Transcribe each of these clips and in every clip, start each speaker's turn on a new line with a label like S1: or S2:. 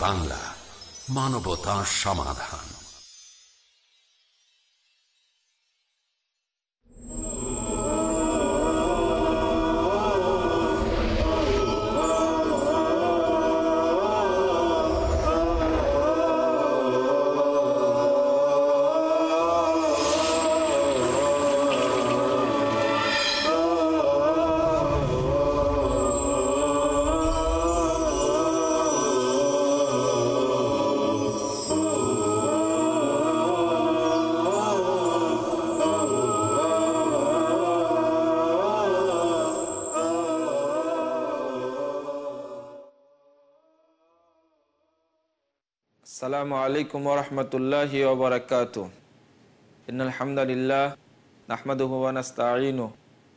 S1: বাংলা মানবতা সমাধান।
S2: السلام عليكم ورحمة الله وبركاته إن الحمد لله نحمده ونستعينه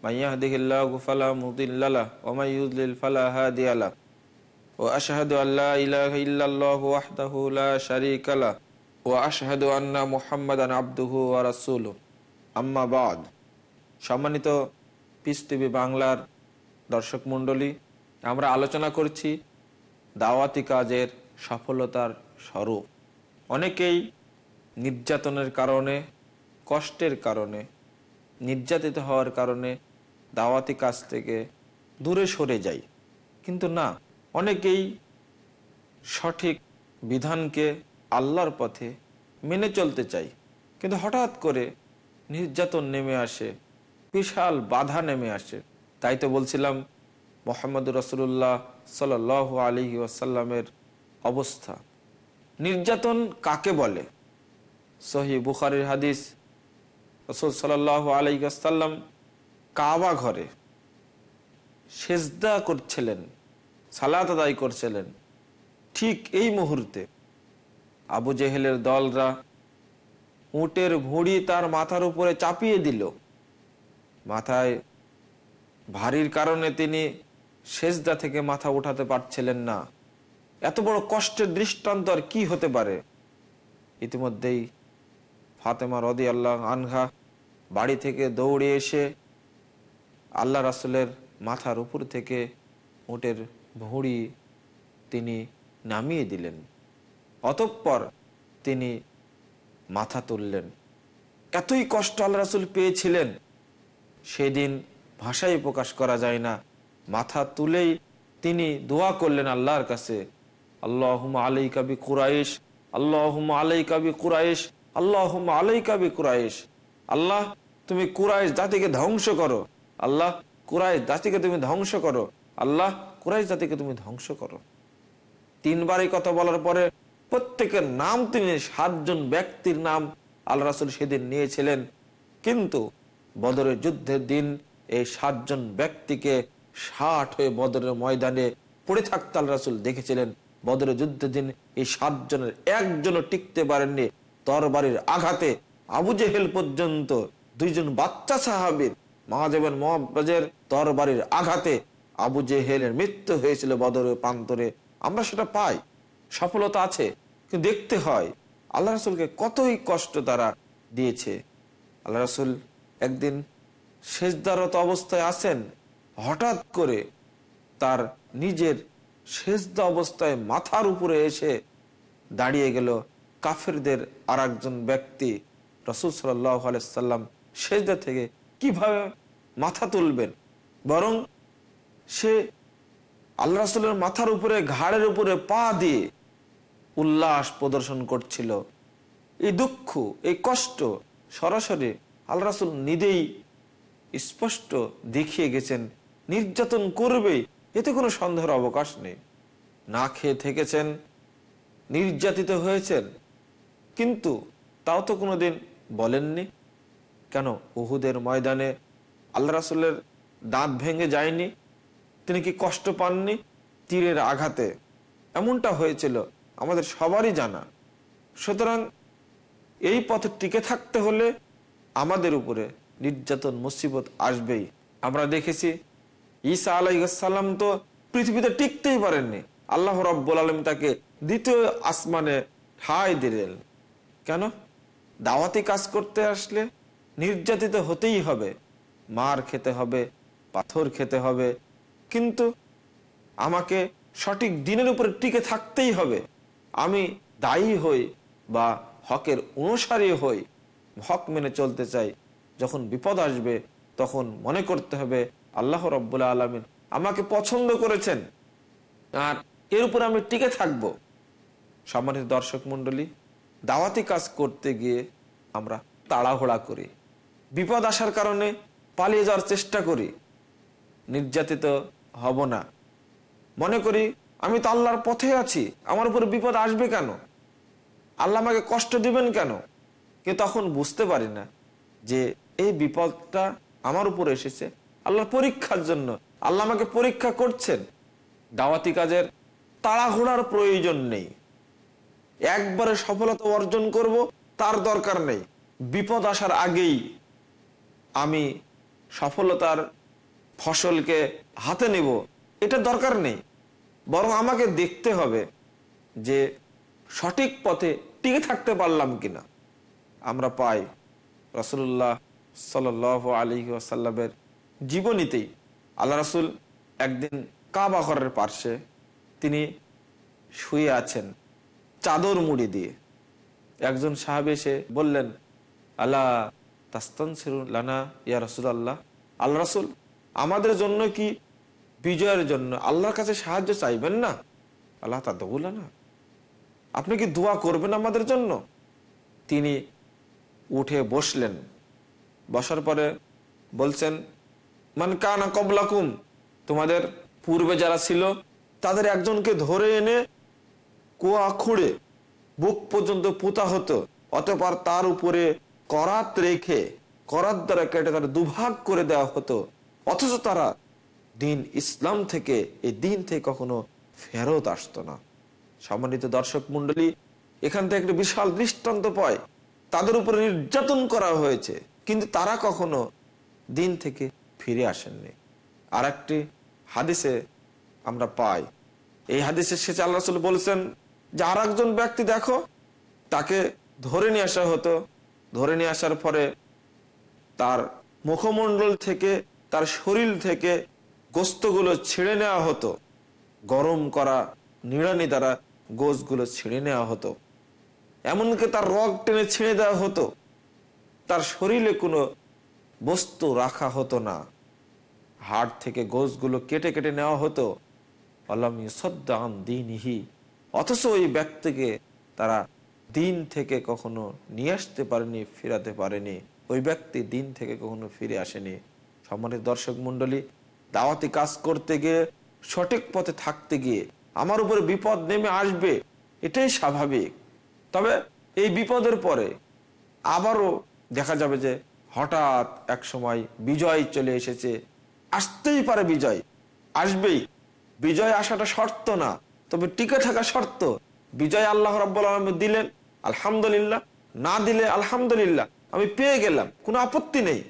S2: من يهده الله فلا مضل له ومن يضلل فلا هادي له وأشهد أن لا إله إلا الله وحده لا شريك له وأشهد أن محمدا عبده ورسوله أما بعد সম্মানিত পিস টিভি বাংলার দর্শক মণ্ডলী আমরা আলোচনা করছি দাওয়াতি কাজের সফলতার স্বরূপ অনেকেই নির্যাতনের কারণে, কষ্টের কারণে, নির্যাতিত হওয়ার কারণে দাওয়াতি কাজ থেকে দূরে সরে যায়। কিন্তু না, অনেকেই সঠিক বিধানকে আল্লাহর পথে মেনে চলতে চাই কিন্তু হঠাৎ করে নির্যাতন নেমে আসে, বিশাল বাধা নেমে আসে। তাই তো বলছিলাম মোহাম্মদ রসুল্লাহ সাল আলী ওয়াসাল্লামের অবস্থা। নির্যাতন কাকে বলে? সহি বুখারির হাদিস, রসুল সাল আলাইসাল্লাম কাবা ঘরে সেজদা করছিলেন, সালাত আদায় করছিলেন। ঠিক এই মুহূর্তে আবু জেহেলের দলরা উটের ভুঁড়ি তার মাথার উপরে চাপিয়ে দিল। মাথায় ভারীর কারণে তিনি সেজদা থেকে মাথা উঠাতে পারছিলেন না। এত বড় কষ্টের দৃষ্টান্ত আর কি হতে পারে? ইতিমধ্যেই ফাতেমা রদি আল্লাহ আনহা বাড়ি থেকে দৌড়ে এসে আল্লাহ রাসুলের মাথার উপর থেকে উটের ভুঁড়ি তিনি নামিয়ে দিলেন। অতঃপর তিনি মাথা তুললেন। এতই কষ্ট আল্লাহ রাসুল পেয়েছিলেন, সেদিন ভাষায় প্রকাশ করা যায় না। মাথা তুলেই তিনি দোয়া করলেন আল্লাহর কাছে। আল্লাহ আলাই কাবি কুরাইশ আল্লাহ আলাই কাবি কুরাইশ আল্লাহ আলাই কাবি কুরাইশ। আল্লাহ, তুমি কুরাইশ জাতিকে ধ্বংস করো। আল্লাহ, কুরাইশ জাতিকে তুমি ধ্বংস করো। আল্লাহ, কুরাইশ জাতিকে তুমি ধ্বংস করো। তিনবার এই কথা বলার পরে প্রত্যেকের নাম তিনি, সাতজন ব্যক্তির নাম আল্লাহ রাসুল সেদিন নিয়েছিলেন। কিন্তু বদরের যুদ্ধের দিন এই সাতজন ব্যক্তিকে ষাট হয়ে বদরের ময়দানে পড়ে থাকতে আল্লাহ রাসুল দেখেছিলেন। বদরের যুদ্ধের দিন এই সাতজনের একজনও টিকতে পারেননি। তরবারির আঘাতে আবু জেহেল পর্যন্ত দুইজন বাচ্চা সাহাবির মহাজেবেন মহাবাজের তরবারির আঘাতে আবু জেহেলের মৃত্যু হয়েছিল বদরের প্রান্তরে। আমরা সেটা পাই, সফলতা আছে, কিন্তু দেখতে হয় আল্লাহ রাসুলকে কতই কষ্ট তারা দিয়েছে। আল্লাহ রাসুল একদিন শেষদারত অবস্থায় আসেন হঠাৎ করে তার নিজের শেষদা অবস্থায় মাথার উপরে এসে দাঁড়িয়ে গেল কাফেরদের আর একজন ব্যক্তি। রসুল সাল্লাম শেষদা থেকে কীভাবে মাথা তুলবেন? বরং সে আল্লাহ রাসুলের মাথার উপরে, ঘাড়ের উপরে পা দিয়ে উল্লাস প্রদর্শন করছিল। এই দুঃখ, এই কষ্ট সরাসরি আল্লাহ রাসুল নিজেই স্পষ্ট দেখিয়ে গেছেন, নির্যাতন করবেই এতে কোনো সন্দেহের অবকাশ নেই। না খেয়ে থেকেছেন, নির্যাতিত হয়েছেন, কিন্তু তাও তো কোনোদিন বলেননি। কেন? উহুদের ময়দানে আল্লাহ রাসুলের দাঁত ভেঙে যায়নি, তিনি কি কষ্ট পাননি? তীরের আঘাতে। এমনটা হয়েছিল, আমাদের সবারই জানা। সুতরাং এই পথে টিকে থাকতে হলে আমাদের উপরে নির্যাতন, মুসিবত আসবেই। আমরা দেখেছি ঈসা আলাইসাল্লাম তো পৃথিবীতে টিকতেই পারেননি। আল্লাহ রব্বুল আলম তাকে দ্বিতীয় আসমানে ঠাই দিলেন। কেন? দাওয়াতি কাজ করতে আসলে নির্যাতিত হতেই হবে। মার খেতে হবে, পাথর খেতে হবে। কিন্তু আমাকে সঠিক দিনের উপরে টিকে থাকতেই হবে। আমি দায়ী হই বা হকের অনুসারী হই। হক মেনে চলতে চাই। যখন বিপদ আসবে তখন মনে করতে হবে আল্লাহ রব্বুল্লা আলমিন আমাকে পছন্দ করেছেন। আর এর উপর আমি টিকে থাকব। সম্মানিত দর্শক মন্ডলী দাওয়াতি কাজ করতে গিয়ে আমরা তাড়াহুড়া করি। বিপদ আসার কারণে পালিয়ে যাওয়ার চেষ্টা করি। নির্যাতিত হব না। মনে করি আমি তো আল্লাহর পথে আছি, আমার উপর বিপদ আসবে কেন? আল্লাহ আমাকে কষ্ট দিবেন কেন? কিন্তু তখন বুঝতে পারি না যে এই বিপদটা আমার উপর এসেছে আল্লাহর পরীক্ষার জন্য। আল্লাহ আমাকে পরীক্ষা করছেন। দাওয়াতি কাজের তাড়াহুড়ার প্রয়োজন নেই। একবারে সফলতা অর্জন করব, তার দরকার নেই। বিপদ আসার আগেই আমি সফলতার ফসলকে হাতে নেব, এটা দরকার নেই। বরং আমাকে দেখতে হবে যে সঠিক পথে টিকে থাকতে পারলাম কিনা। আমরা পাই রসুল্লাহ সাল আলী আসাল্লামের জীবনীতেই আল্লাহ রাসুল একদিন কাবা ঘরের পার্শ্বে তিনি শুয়ে আছেন চাদর মুড়ি দিয়ে। একজন সাহাবে এসে বললেন আল্লাহ তাস্তান লানা ইয়া রসুল আল্লাহ আল্লাহ রসুল, আমাদের জন্য কি বিজয়ের জন্য আল্লাহর কাছে সাহায্য চাইবেন না? আল্লাহ তা দৌলা না আপনি কি দোয়া করবেন আমাদের জন্য? তিনি উঠে বসলেন। বসার পরে বলছেন মান কানা কবলাকুম, তোমাদের পূর্বে যারা ছিল, তাদের একজনকে ধরে এনে কুয়া খুঁড়ে বুক পর্যন্ত পুতা হতো, অতপর তার উপরে করাত রেখে, করাত দ্বারা কেটে তার দুভাগ করে দেওয়া হতো। অথচ তারা দিন ইসলাম থেকে এই দিন থেকে কখনো ফেরত আসতো না। সম্মানিত দর্শক মন্ডলী এখান থেকে একটা বিশাল দৃষ্টান্ত পায়। তাদের উপরে নির্যাতন করা হয়েছে। কিন্তু তারা কখনো দিন থেকে ফিরে আসেননি। আর একটি হাদিসে আমরা পাই। এই হাদিসে শেষে আল্লাহ রসুল বলছেন যে আর একজন ব্যক্তি দেখো, তাকে ধরে নিয়ে আসা হতো। ধরে নিয়ে আসার পরে তার মুখমণ্ডল থেকে, তার শরীর থেকে গোস্তগুলো ছিঁড়ে নেওয়া হতো। গরম করা নিড়ানি দ্বারা গোসগুলো ছিঁড়ে নেওয়া হতো। এমনকি তার রগ টেনে ছিঁড়ে দেওয়া হতো। তার শরীরে কোনো বস্তু রাখা হতো না। হাড় থেকে গোসগুলো কেটে কেটে নেওয়া হতো। আল্লাহ সদ্দান দিনহি। অথচ ওই ব্যক্তিকে তারা দিন থেকে কখনো নিয়ে আসতে পারেনি, ফিরাতে পারেনি। ওই ব্যক্তি দিন থেকে কখনো ফিরে আসেনি। সম্মানিত দর্শক মন্ডলী দাওয়াতি কাজ করতে গিয়ে, সঠিক পথে থাকতে গিয়ে আমার উপরে বিপদ নেমে আসবে, এটাই স্বাভাবিক। তবে এই বিপদের পরে আবারও দেখা যাবে যে হঠাৎ এক সময় বিজয় চলে এসেছে। আসতেই পারে বিজয়। আসবেই। বিজয় আসাটা শর্ত না, তবে টিকে থাকা শর্ত। বিজয় আল্লাহ রাব্বুল আলম দিলেন, আলহামদুলিল্লাহ। না দিলে আলহামদুলিল্লাহ, আমি পেয়ে গেলাম, কোনো আপত্তি নেই।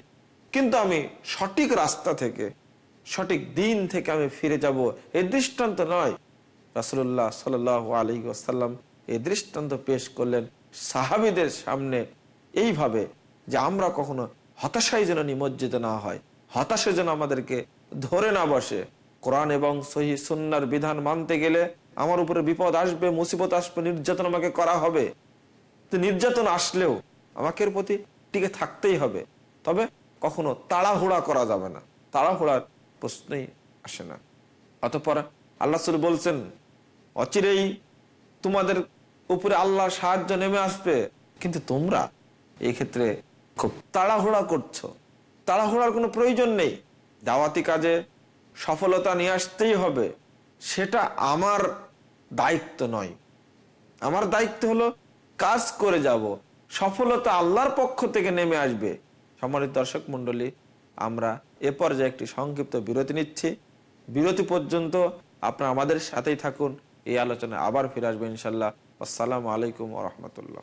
S2: কিন্তু আমি সঠিক রাস্তা থেকে, সঠিক দিন থেকে আমি ফিরে যাব, এ দৃষ্টান্ত নয়। রাসুল্লাহ সাল আলী আসাল্লাম এই দৃষ্টান্ত পেশ করলেন সাহাবিদের সামনে। এইভাবে যে আমরা কখনো হতাশায় যেন নিমজ্জিত না হয়। হতাশে যেন আমাদেরকে ধরে না বসে। কোরআন এবং সহি সুন্নার বিধান মানতে গেলে আমার উপরে বিপদ আসবে, মুসিবত আসবে, নির্যাতন আমাকে করা হবে। তো নির্যাতন আসলেও আমাকে প্রতি টিকে থাকতেই হবে। তবে কখনো তাড়াহুড়া করা যাবে না। তাড়াহুড়ার প্রশ্নই আসে না। অতপর আল্লাহ বলছেন, অচিরেই তোমাদের উপরে আল্লাহর সাহায্য নেমে আসবে। কিন্তু তোমরা এই ক্ষেত্রে খুব তাড়াহুড়া করছ। তাড়াহুড়ার কোনো প্রয়োজন নেই। দাওয়াতি কাজে সফলতা নিয়ে আসতেই হবে। সেটা আমার দায়িত্ব নয়। আমার দায়িত্ব হলো কাজ করে যাব। সফলতা আল্লাহর পক্ষ থেকে নেমে আসবে। সম্মানিত দর্শক মন্ডলী আমরা এ পর্যায়ে একটি সংক্ষিপ্ত বিরতি নিচ্ছি। বিরতি পর্যন্ত আপনারা আমাদের সাথেই থাকুন। এই আলোচনায় আবার ফিরে আসবেন ইনশাল্লাহ আসসালামু আলাইকুম রহমতুল্লাহ।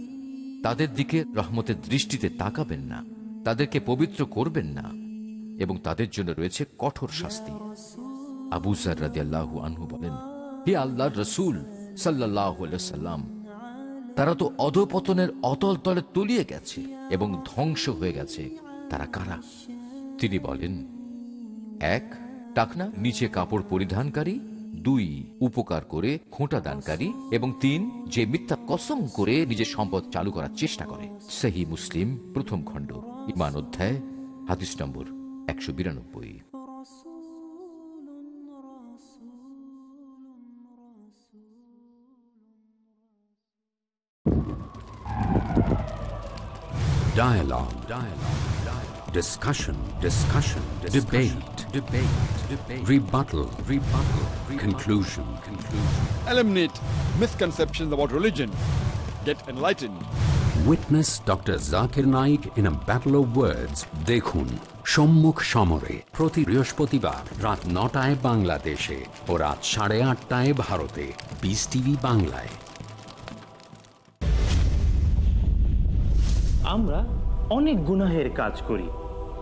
S3: তাদের দিকে রহমতের দৃষ্টিতে তাকাবেন না, তাদেরকে পবিত্র করবেন না, এবং তাদের জন্য রয়েছে কঠোর শাস্তি। আবু জার রাদিয়াল্লাহু আনহু বলেন, হে আল্লাহর রসুল সাল্লাহ সাল্লাম, তারা তো অধপতনের অতল তলে তলিয়ে গেছে এবং ধ্বংস হয়ে গেছে, তারা কারা? তিনি বলেন, এক, টাকনা, নিচে কাপড় পরিধানকারী দুই উপকার করে খোঁটা দানকারী এবং তিন, যে মিথ্যা কসম করে নিজের সম্পদ চালু করার চেষ্টা করে সেহী মুসলিম, প্রথম খণ্ড ইমান অধ্যায়, হাদিস নম্বর একশো বিরানব্বই
S1: Dialogue. Dialogue. Dialogue. Discussion. Discussion. Debate. Debate. Debate. Rebuttal. Rebuttal. Conclusion. Conclusion.
S4: Eliminate misconceptions about religion. Get enlightened.
S1: Witness Dr. Zakir Naik in a battle of words. দেখুন সম্মুখ সমরে প্রতি বৃহস্পতিবার রাত নটায় বাংলাদেশে ও রাত সাড়ে আটটায় ভারতে বিস টিভি বাংলায়
S5: আমরা অনেক গুনাহের কাজ করি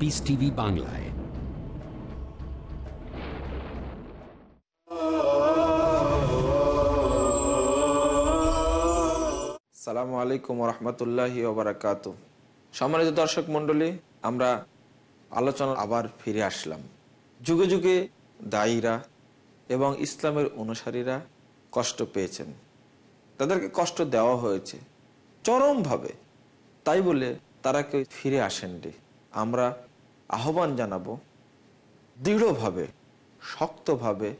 S1: পিস টিভি বাংলায়
S2: সালামু আলাইকুম রহমতুল্লাহি ওবরাকাত সম্মানিত দর্শক মণ্ডলী, আমরা আলোচনা আবার ফিরে আসলাম। যুগে যুগে দায়ীরা এবং ইসলামের অনুসারীরা কষ্ট পেয়েছেন। তাদেরকে কষ্ট দেওয়া হয়েছে। চরমভাবে। তাই বলে তারা কেউ ফিরে আসেননি। আমরা আহ্বান জানাব, দৃঢ়ভাবে, শক্তভাবে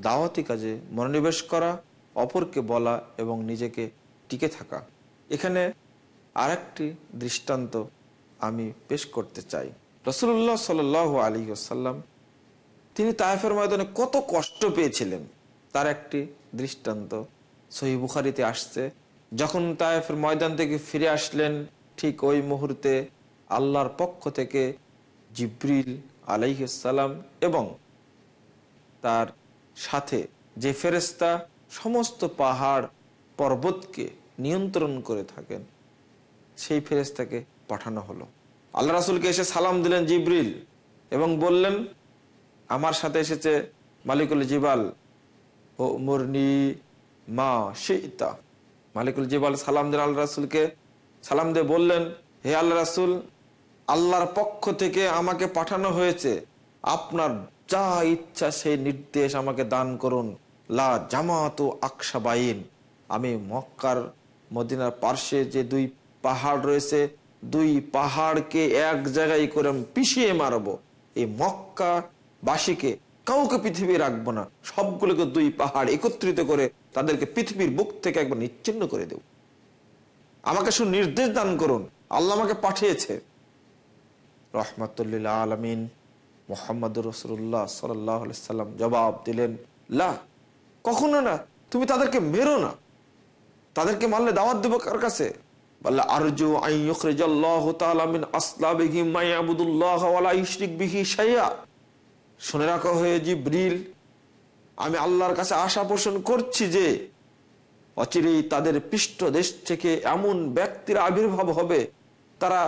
S2: দাওয়াতি কাজে মনোনিবেশ করা, অপরকে বলা এবং নিজেকে টিকে থাকা। এখানে আরেকটি দৃষ্টান্ত আমি পেশ করতে চাই। রসুল্লাহ সাল আলী আসাল্লাম তিনি তায়েফের ময়দানে কত কষ্ট পেয়েছিলেন, তার একটি দৃষ্টান্ত সহি বুখারিতে আসছে। যখন তায়েফের ময়দান থেকে ফিরে আসলেন, ঠিক ওই মুহূর্তে আল্লাহর পক্ষ থেকে জিব্রিল আলাইসাল্লাম এবং তার সাথে যে ফেরেস্তা সমস্ত পাহাড় পর্বতকে নিয়ন্ত্রণ করে থাকেন, সেই ফেরেস্তাকে পাঠানো হলো। আল্লাহ রাসুলকে এসে সালাম দিলেন জিব্রিল এবং বললেন, আমার সাথে এসেছে মালিকুল জিবাল। ও মুরনি মা সীতা মালিকুল জিবাল সালাম দিলেন আল্লাহ রাসুলকে। সালাম দিয়ে বললেন, হে আল্লাহ রাসুল আল্লাহর পক্ষ থেকে আমাকে পাঠানো হয়েছে। আপনার যা ইচ্ছা সেই নির্দেশ আমাকে দান করুন। লা জামাত আকসাবাইন। আমি মক্কার মদিনার পার্শ্বে যে দুই পাহাড় রয়েছে, দুই পাহাড়কে এক জায়গায় করে আমি পিছিয়ে মারবো। এই মক্কা বাসীকে কাউকে পৃথিবী রাখব না। সবগুলোকে দুই পাহাড় একত্রিত করে তাদেরকে পৃথিবীর বুক থেকে একবার নিচ্ছিন্ন করে দেব। আমাকে শুধু নির্দেশ দান করুন। আল্লাহ আমাকে পাঠিয়েছে। রহমতুল্লিল্লা আলমিন মোহাম্মদ রসুল্লাহ সাল্লাহ সাল্লাম জবাব দিলেন, লা, কখনো না। তুমি তাদেরকে মেরো না। তাদেরকে মারলে দাওয়াত দেবো কার কাছে? বললে, আরজু আসলাবিহিম মাইয়াবুদুল্লাহ ওয়ালা ইশরিক বিহি শাইয়া। শুনে রাখা হয়ে জিব্রিল, আমি আল্লাহর কাছে আশা পোষণ করছি যে অচিরেই তাদের পৃষ্ঠ দেশ থেকে এমন ব্যক্তির আবির্ভাব হবে, তারা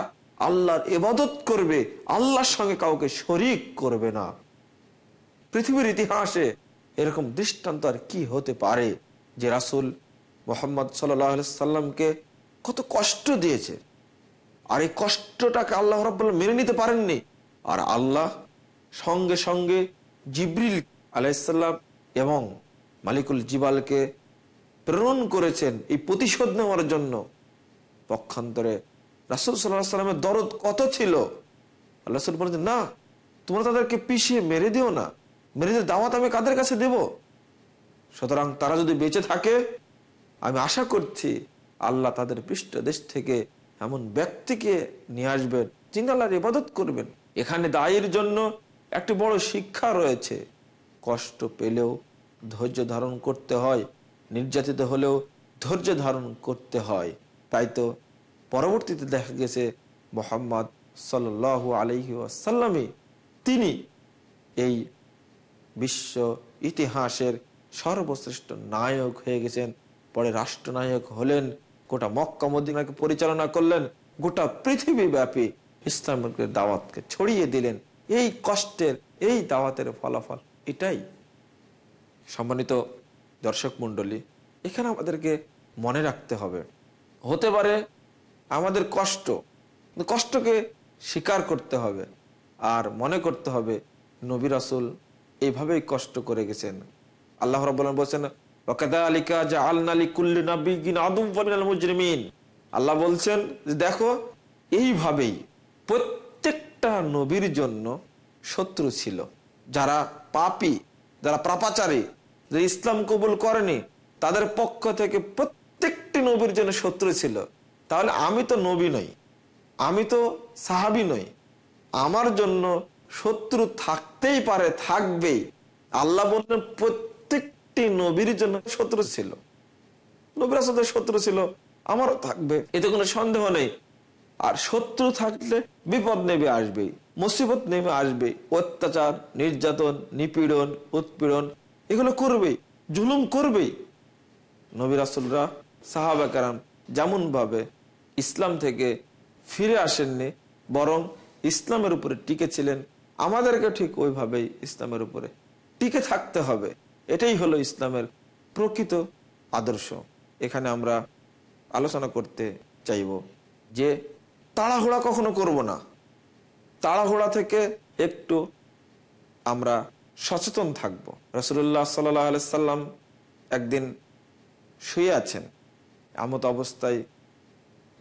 S2: আল্লাহর ইবাদত করবে, আল্লাহর সঙ্গে কাউকে শরিক করবে না। পৃথিবীর ইতিহাসে এরকম দৃষ্টান্ত আর কি হতে পারে যে রাসুল মোহাম্মদ সাল্লামকে কত কষ্ট দিয়েছে। আর এই কষ্টটাকে আল্লাহ রাব্বুল মেনে নিতে পারেননি। আর আল্লাহ সঙ্গে সঙ্গে জিব্রিল আলাইসাল্লাম এবং মালিকুল জিবালকে প্রেরণ করেছেন এই প্রতিশোধ নেওয়ার জন্য। পক্ষান্তরে রাসুল সাল্লাহ সাল্লামের দরদ কত ছিল? আল্লাহ বলেছেন না, তোমরা তাদেরকে পিছিয়ে মেরে দিও না। মেরে দিয়ে দাওয়াত আমি কাদের কাছে দেব? সুতরাং তারা যদি বেঁচে থাকে, আমি আশা করছি আল্লাহ তাদের পৃষ্ঠ দেশ থেকে এমন ব্যক্তিকে নিয়ে আসবেন, যিনি আল্লাহর ইবাদত করবেন। এখানে দায়ের জন্য একটি বড় শিক্ষা রয়েছে। কষ্ট পেলেও ধৈর্য ধারণ করতে হয়, নির্যাতিত হলেও ধৈর্য ধারণ করতে হয়। তাই তো পরবর্তীতে দেখা গেছে মোহাম্মদ সাল আলহি আসাল্লামী তিনি এই বিশ্ব ইতিহাসের সর্বশ্রেষ্ঠ নায়ক হয়ে গেছেন। পরে রাষ্ট্রনায়ক হলেন, গোটা মক্কা মদিনাকে পরিচালনা করলেন, গোটা পৃথিবী ব্যাপী ইসলামের দাওয়াতকে ছড়িয়ে দিলেন। এই কষ্টের, এই দাওয়াতের ফলাফল এটাই। সম্মানিত দর্শক মন্ডলী এখানে আমাদেরকে মনে রাখতে হবে। হতে পারে আমাদের কষ্ট। কষ্টকে স্বীকার করতে হবে। আর মনে করতে হবে, নবী রাসুল এইভাবেই কষ্ট করে গেছেন। আল্লাহ রব বলছেন আল্লাহ বলছেন দেখো, এইভাবেই প্রত্যেকটা নবীর জন্য শত্রু ছিল। যারা পাপি, যারা পাপাচারী যে ইসলাম কবুল করেনি, তাদের পক্ষ থেকে প্রত্যেকটি নবীর জন্য শত্রু ছিল। তাহলে আমি তো নবী নই, আমি তো সাহাবি নই। আমার জন্য শত্রু থাকতেই পারে, থাকবেই। আল্লাহ বললেন, প্রত্যেকটি নবীর জন্য শত্রু ছিল। নবীর সাথে শত্রু ছিল, আমারও থাকবে, এতে কোনো সন্দেহ নেই। আর শত্রু থাকলে বিপদ নেমে আসবে মুসিবত নেমে আসবে অত্যাচার, নির্যাতন, নিপীড়ন, উৎপীড়ন, এগুলো করবেই, জুলুম করবেই। নবী রাসুলরা সাহাবা কারাম যেমন ভাবে ইসলাম থেকে ফিরে আসেননি, বরং ইসলামের উপরে টিকে ছিলেন আমাদেরকে ঠিক ওইভাবেই ইসলামের উপরে টিকে থাকতে হবে। এটাই হলো ইসলামের প্রকৃত আদর্শ। এখানে আমরা আলোচনা করতে চাইব যে তাড়াহুড়া কখনো করব না। তাড়াহুড়া থেকে একটু আমরা সচেতন থাকব। রসুল্লাহ সাল্লাম একদিন শুয়ে আছেন। এমত অবস্থায়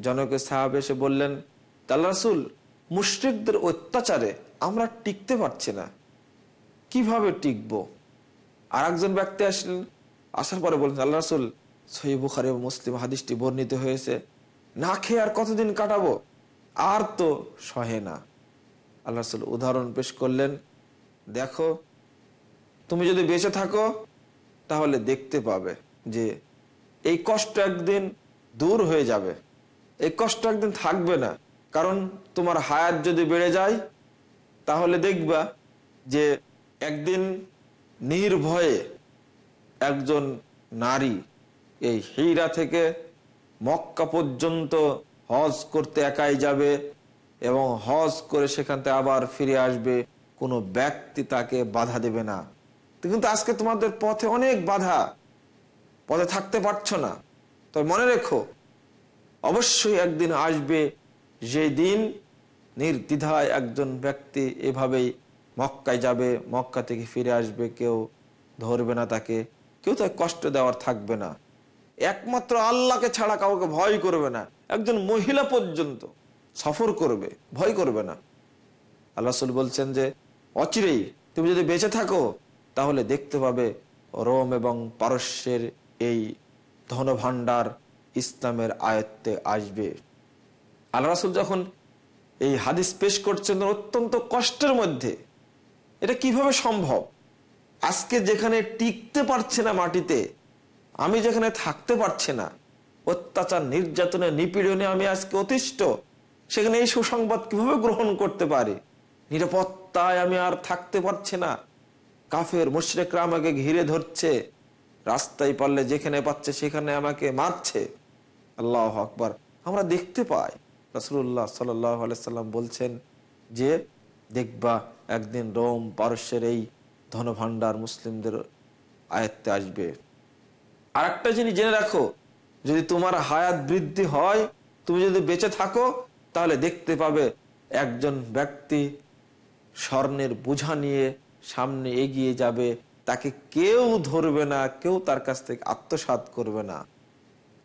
S2: জনকে সাহাব এসে বললেন, তাল রাসুল, মুশ্রিকদের অত্যাচারে আমরা টিকতে পারছি না। কীভাবে টিকবো? আর একজন ব্যক্তি আসলেন, আসার পরে বললেন আল্লাহ রাসুল সহি বুখারি মুসলিম হাদিসটি বর্ণিত হয়েছে, না খেয়ে আর কতদিন কাটাবো? আর তো সহে না। আল্লাহ রাসুল উদাহরণ পেশ করলেন, দেখো, তুমি যদি বেঁচে থাকো, তাহলে দেখতে পাবে যে এই কষ্ট একদিন দূর হয়ে যাবে। এই কষ্ট একদিন থাকবে না। কারণ তোমার হায়াত যদি বেড়ে যায়, তাহলে দেখবা যে একদিন নির্ভয়ে একজন নারী এই হিরা থেকে মক্কা পর্যন্ত হজ করতে একাই যাবে এবং হজ করে সেখান থেকে আবার ফিরে আসবে, কোনো ব্যক্তি তাকে বাধা দেবে না। কিন্তু আজকে তোমাদের পথে অনেক বাধা, পথে থাকতে পারছ না। তবে মনে রেখো অবশ্যই একদিন আসবে যে দিন নির্দ্বিধায় একজন ব্যক্তি এভাবেই মক্কায় যাবে, মক্কা থেকে ফিরে আসবে, কেউ ধরবে না তাকে, কেউ তাকে কষ্ট দেওয়ার থাকবে না। একমাত্র আল্লাহকে ছাড়া কাউকে ভয় করবে না। একজন মহিলা পর্যন্ত সফর করবে, ভয় করবে না। আল্লাহ বলছেন যে, অচিরেই তুমি যদি বেঁচে থাকো, তাহলে দেখতে পাবে রোম এবং পারস্যের এই ধনভাণ্ডার ইসলামের আয়ত্তে আসবে। আল্লাহ রাসুল যখন এই হাদিস পেশ করছেন অত্যন্ত কষ্টের মধ্যে। এটা কীভাবে সম্ভব? আজকে যেখানে টিকতে পারছে না মাটিতে, আমি যেখানে থাকতে পারছি না, অত্যাচার, নির্যাতনে, নিপীড়নে আমি আজকে অতিষ্ঠ, সেখানে এই সুসংবাদ কীভাবে গ্রহণ করতে পারি? নিরাপত্তায় আমি আর থাকতে পারছি না। কাফের, মুশরেকরা আমাকে ঘিরে ধরছে। রাস্তায় পারলে যেখানে পাচ্ছে সেখানে আমাকে মারছে। আল্লাহ আকবার। আমরা দেখতে পাই রসুল্লাহ সাল্লাম বলছেন যে, দেখবা, একদিন রোম, পারস্যের এই ধনভাণ্ডার মুসলিমদের আয়ত্তে আসবে। আর একটা জিনিস জেনে রাখো, যদি তোমার হায়াত বৃদ্ধি হয়, তুমি যদি বেঁচে থাকো, তাহলে দেখতে পাবে একজন ব্যক্তি স্বর্ণের বোঝা নিয়ে সামনে এগিয়ে যাবে। তাকে কেউ ধরবে না, কেউ তার কাছ থেকে আত্মসাত করবে না।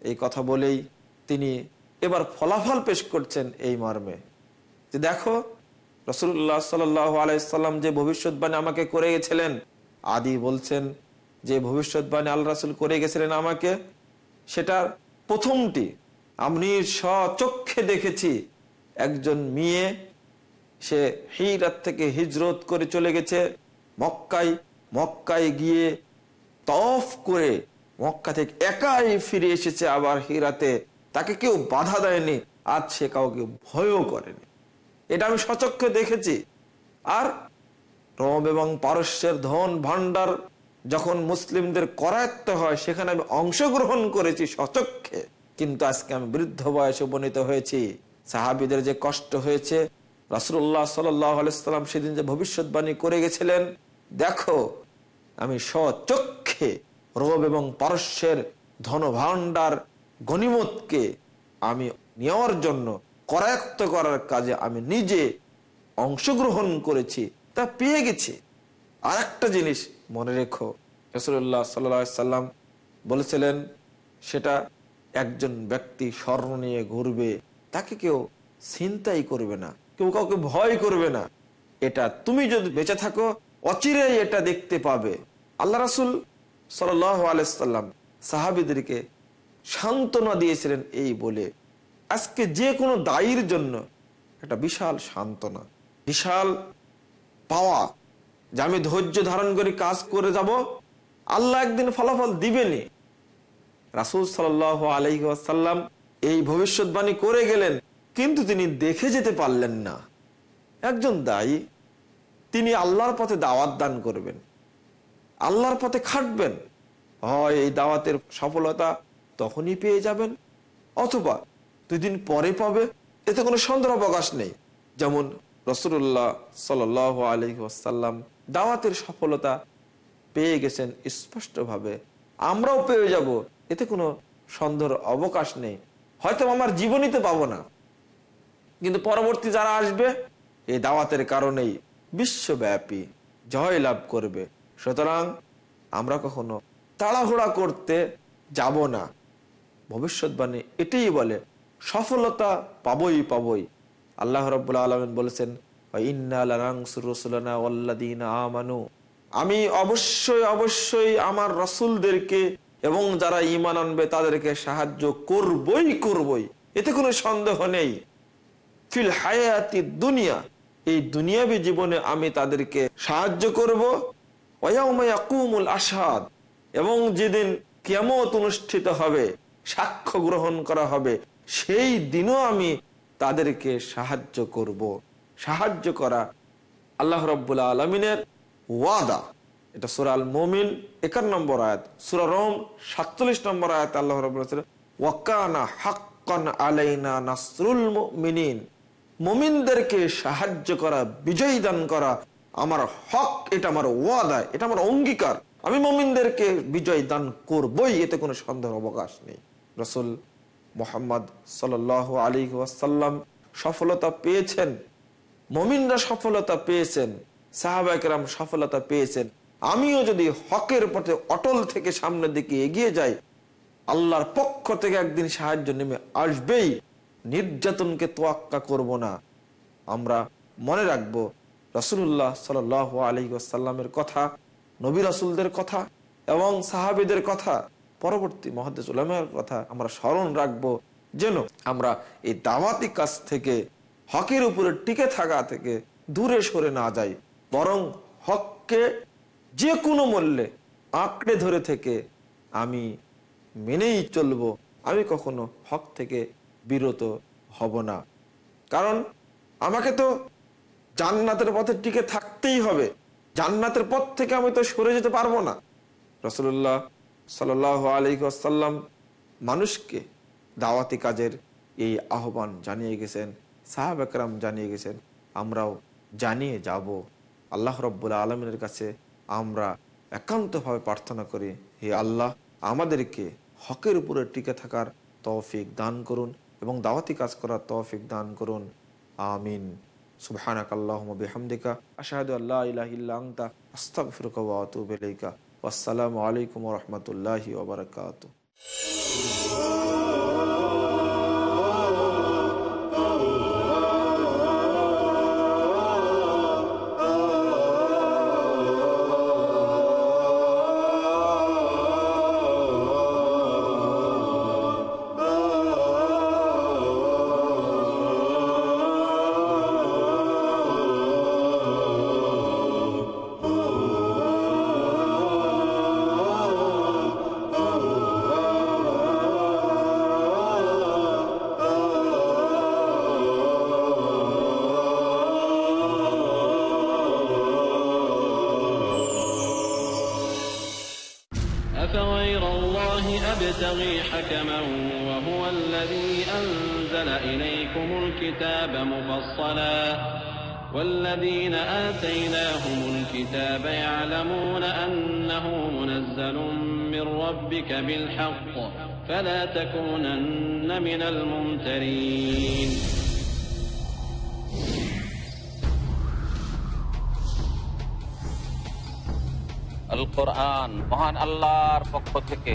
S2: এই কথা বলেই তিনি এবার ফলাফল পেশ করছেন এই মর্মে। যে দেখো রসুল্লাহ সাল আলাইসাল্লাম যে ভবিষ্যৎবাণী আমাকে করে গেছিলেন, আদি বলছেন যে ভবিষ্যৎবাণী আল্লাহ রাসুল করে গেছিলেন আমাকে, সেটার প্রথমটি আমি স্বচক্ষে দেখেছি। একজন মেয়ে, সে হিরাত থেকে হিজরত করে চলে গেছে, মক্কায় মক্কায় গিয়ে তফ করে মক্কা থেকে একাই ফিরে এসেছে আবার হিরাতে। তাকে কেউ বাধা দেয়নি আজ সে কাউকে ভয়ও করেনি। এটা আমি সচক্ষে দেখেছি। আর রোম এবং পারস্যের ধন ভান্ডার যখন মুসলিমদের করায়ত্ত হয়, সেখানে আমি অংশগ্রহণ করেছি সচক্ষে। কিন্তু আজকে আমি বৃদ্ধ বয়সে উপনীত হয়েছি। সাহাবিদের যে কষ্ট হয়েছে রাসুল্লাহ সাল্লাম সেদিন যে ভবিষ্যৎবাণী করে গেছিলেন, দেখো, আমি সচক্ষে রোব এবং পারস্যের ধনভাণ্ডার গণিমতকে আমি নেওয়ার জন্য করায়ত্ত করার কাজে আমি নিজে অংশগ্রহণ করেছি, তা পেয়ে গেছি। আর একটা জিনিস মনে রেখো রসুল্লাহ সাল্লাম বলেছিলেন, সেটা একজন ব্যক্তি স্বর্ণ নিয়ে ঘুরবে, তাকে কেউ চিন্তাই করবে না, কেউ কাউকে ভয় করবে না। এটা তুমি যদি বেঁচে থাকো, অচিরেই এটা দেখতে পাবে। আল্লাহ রাসুল সাল আলাইসাল্লাম সাহাবিদেরকে সান্ত্বনা দিয়েছিলেন এই বলে। আজকে যে কোনো দায়ীর জন্য একটা বিশাল সান্ত্বনা, বিশাল পাওয়া যে আমি ধৈর্য ধারণ করে কাজ করে যাব, আল্লাহ একদিন ফলাফল দিবেনি রাসুল সাল আলহিহাসাল্লাম এই ভবিষ্যৎবাণী করে গেলেন, কিন্তু তিনি দেখে যেতে পারলেন না। একজন দায়ী, তিনি আল্লাহর পথে দাওয়াত দান করবেন। আল্লাহর পথে খাটবেন। হয় এই দাওয়াতের সফলতা তখনই পেয়ে যাবেন, অথবা দুদিন পরে পাবে, এতে কোনো সন্দেহ অবকাশ নেই। যেমন রসুল্লাহ সাল আলহিহাসাল্লাম দাওয়াতের সফলতা পেয়ে গেছেন স্পষ্টভাবে। আমরাও পেয়ে যাব, এতে কোনো সন্দেহর অবকাশ নেই। হয়তো আমার জীবনীতে পাবো না। কিন্তু পরবর্তী যারা আসবে, এই দাওয়াতের কারণেই বিশ্বব্যাপী জয় লাভ করবে। সুতরাং আমরা কখনো তাড়াহুড়া করতে যাব না। ভবিষ্যৎবাণী এটাই বলে, সফলতা পাবই পাবই। আল্লাহ রব্বুল্লা আলমিন বলেছেন আমি অবশ্যই অবশ্যই আমার রসুলদেরকে এবং যারা ইমান আনবে তাদেরকে সাহায্য করবই করবই। এতে কোনো সন্দেহ নেই। ফিল হায়াতি দুনিয়া, এই দুনিয়াবী জীবনে আমি তাদেরকে সাহায্য করব আসাদ এবং যেদিন কেমত অনুষ্ঠিত হবে, সাক্ষ্য গ্রহণ করা হবে, সেই দিনও আমি তাদেরকে সাহায্য করব। সাহায্য করা আল্লাহ রব্বুল্লা আলমিনের ওয়াদা। এটা সুরাল মমিন একান্ন নম্বর আয়াত। সুরা রোম, সাতচল্লিশ নম্বর আয়াত আল্লাহ রব ওয়াকানা হাক্কান আলাইনা নাসরুল মিনিন মমিনদেরকে সাহায্য করা, বিজয়ী দান করা আমার হক, এটা আমার ওয়াদা, এটা আমার অঙ্গীকার। আমি মমিনদেরকে বিজয় দান করবই, এতে কোনো সন্দেহ, অবকাশ নেই। রসুল মোহাম্মদ সাল আলী ওয়াসাল্লাম সফলতা পেয়েছেন। মমিনরা সফলতা পেয়েছেন। সাহাবাকেরাম সফলতা পেয়েছেন। আমিও যদি হকের পথে অটল থেকে সামনের দিকে এগিয়ে যাই, আল্লাহর পক্ষ থেকে একদিন সাহায্য নেমে আসবেই। নির্যাতনকে তোয়াক্কা করব না। আমরা মনে রাখব রসুল্লাহ সাল আলী আসাল্লামের কথা, নবী রাসুলদের কথা এবং সাহাবিদের কথা, পরবর্তী মহাদেশ উলামের কথা আমরা স্মরণ রাখব। যেন আমরা এই দাওয়াতি কাজ থেকে, হকের উপরে টিকে থাকা থেকে দূরে সরে না যাই। বরং হককে যে কোনো মূল্যে আঁকড়ে ধরে থেকে আমি মেনেই চলবো। আমি কখনো হক থেকে বিরত হব না। কারণ আমাকে তো জান্নাতের পথে টিকে থাকতেই হবে। জান্নাতের পথ থেকে আমি তো সরে যেতে পারব না। রসুল্লাহ সাল আলী আসাল্লাম মানুষকে দাওয়াতি কাজের এই আহ্বান জানিয়ে গেছেন, সাহাব একরাম জানিয়ে গেছেন, আমরাও জানিয়ে যাব। আল্লাহ রব্বুল্লা আলমিনের কাছে আমরা একান্তভাবে প্রার্থনা করি, হে আল্লাহ, আমাদেরকে হকের উপরে টিকে থাকার তৌফিক দান করুন এবং দাওয়াতি কাজ করার তৌফিক দান করুন। আমিন। সুবহানাক আল্লাহুম্মা বিহামদিকা আশহাদু আল্লা ইলাহা ইল্লা আনতা আস্তাগফিরুকা ওয়া আতুবু ইলাইকা ওয়াসসালামু আলাইকুম ওয়া রাহমাতুল্লাহি ওয়া বারাকাতুহু
S6: الله أبتغي حكما وهو الذي أنزل إليكم الكتاب مفصلا والذين آتيناهم الكتاب يعلمون أنه منزل من ربك بالحق فلا تكونن من الممترين
S7: আল কোরআন মহান আল্লাহর পক্ষ থেকে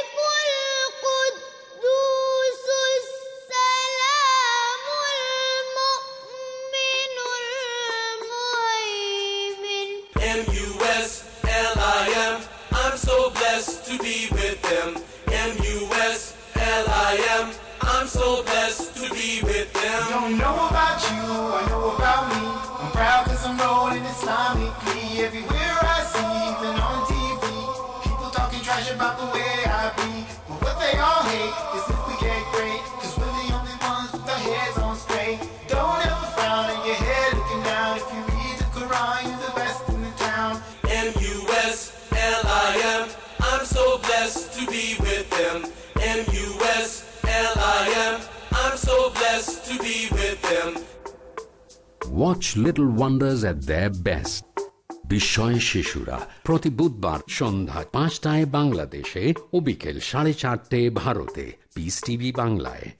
S8: M-U-S-L-I-M. I'm I'm so blessed to be with him.
S9: Don't know about you, I know about me. I'm proud cause I'm rolling Islamically. Everywhere I see, even on TV. People talking trash about the way I be. But what they all hate is watch Little Wonders at the best
S1: বিস্ময় শিশুরা, প্রতি বুধবার সন্ধ্যা পাঁচটায় বাংলাদেশে ও বিকেল সাড়ে চারটে ভারতে। পিস টিভি বাংলায়।